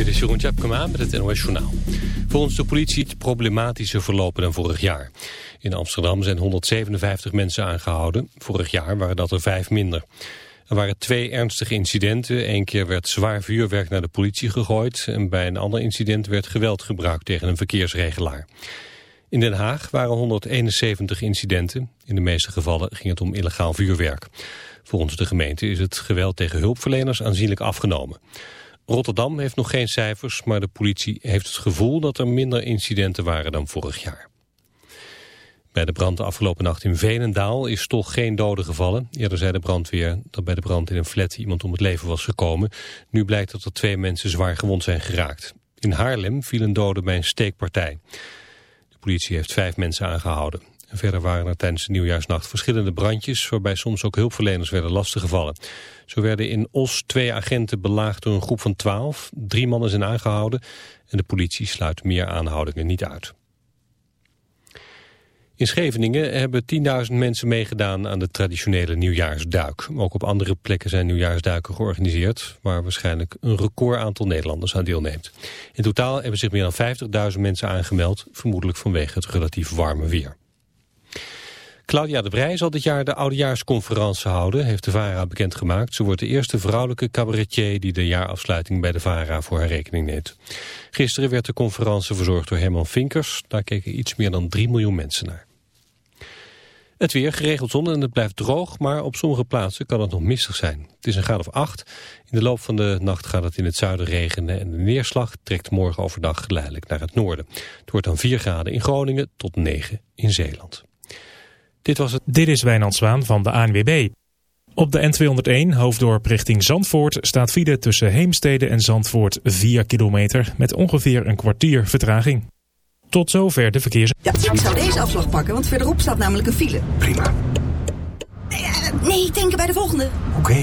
Dit is Jeroen Tjepkema met het NOS Journaal. Volgens de politie het problematischer verlopen dan vorig jaar. In Amsterdam zijn 157 mensen aangehouden. Vorig jaar waren dat er vijf minder. Er waren twee ernstige incidenten. Eén keer werd zwaar vuurwerk naar de politie gegooid... en bij een ander incident werd geweld gebruikt tegen een verkeersregelaar. In Den Haag waren 171 incidenten. In de meeste gevallen ging het om illegaal vuurwerk. Volgens de gemeente is het geweld tegen hulpverleners aanzienlijk afgenomen. Rotterdam heeft nog geen cijfers, maar de politie heeft het gevoel dat er minder incidenten waren dan vorig jaar. Bij de brand de afgelopen nacht in Veenendaal is toch geen doden gevallen. Eerder zei de brandweer dat bij de brand in een flat iemand om het leven was gekomen. Nu blijkt dat er twee mensen zwaar gewond zijn geraakt. In Haarlem viel een dode bij een steekpartij. De politie heeft vijf mensen aangehouden. Verder waren er tijdens de nieuwjaarsnacht verschillende brandjes... waarbij soms ook hulpverleners werden lastiggevallen. Zo werden in Os twee agenten belaagd door een groep van twaalf. Drie mannen zijn aangehouden en de politie sluit meer aanhoudingen niet uit. In Scheveningen hebben 10.000 mensen meegedaan aan de traditionele nieuwjaarsduik. Ook op andere plekken zijn nieuwjaarsduiken georganiseerd... waar waarschijnlijk een record aantal Nederlanders aan deelneemt. In totaal hebben zich meer dan 50.000 mensen aangemeld... vermoedelijk vanwege het relatief warme weer. Claudia de Brij zal dit jaar de oudejaarsconferentie houden, heeft de VARA bekendgemaakt. Ze wordt de eerste vrouwelijke cabaretier die de jaarafsluiting bij de VARA voor haar rekening neemt. Gisteren werd de conferentie verzorgd door Herman Vinkers. Daar keken iets meer dan 3 miljoen mensen naar. Het weer geregeld zon en het blijft droog, maar op sommige plaatsen kan het nog mistig zijn. Het is een graad of 8. In de loop van de nacht gaat het in het zuiden regenen en de neerslag trekt morgen overdag geleidelijk naar het noorden. Het wordt dan 4 graden in Groningen tot 9 in Zeeland. Dit was het. Dit is Wijnand Zwaan van de ANWB. Op de N201 hoofddorp richting Zandvoort staat file tussen Heemstede en Zandvoort 4 kilometer met ongeveer een kwartier vertraging. Tot zover de verkeers... Ja, ik zou deze afslag pakken, want verderop staat namelijk een file. Prima. Nee, uh, nee denken bij de volgende. Oké.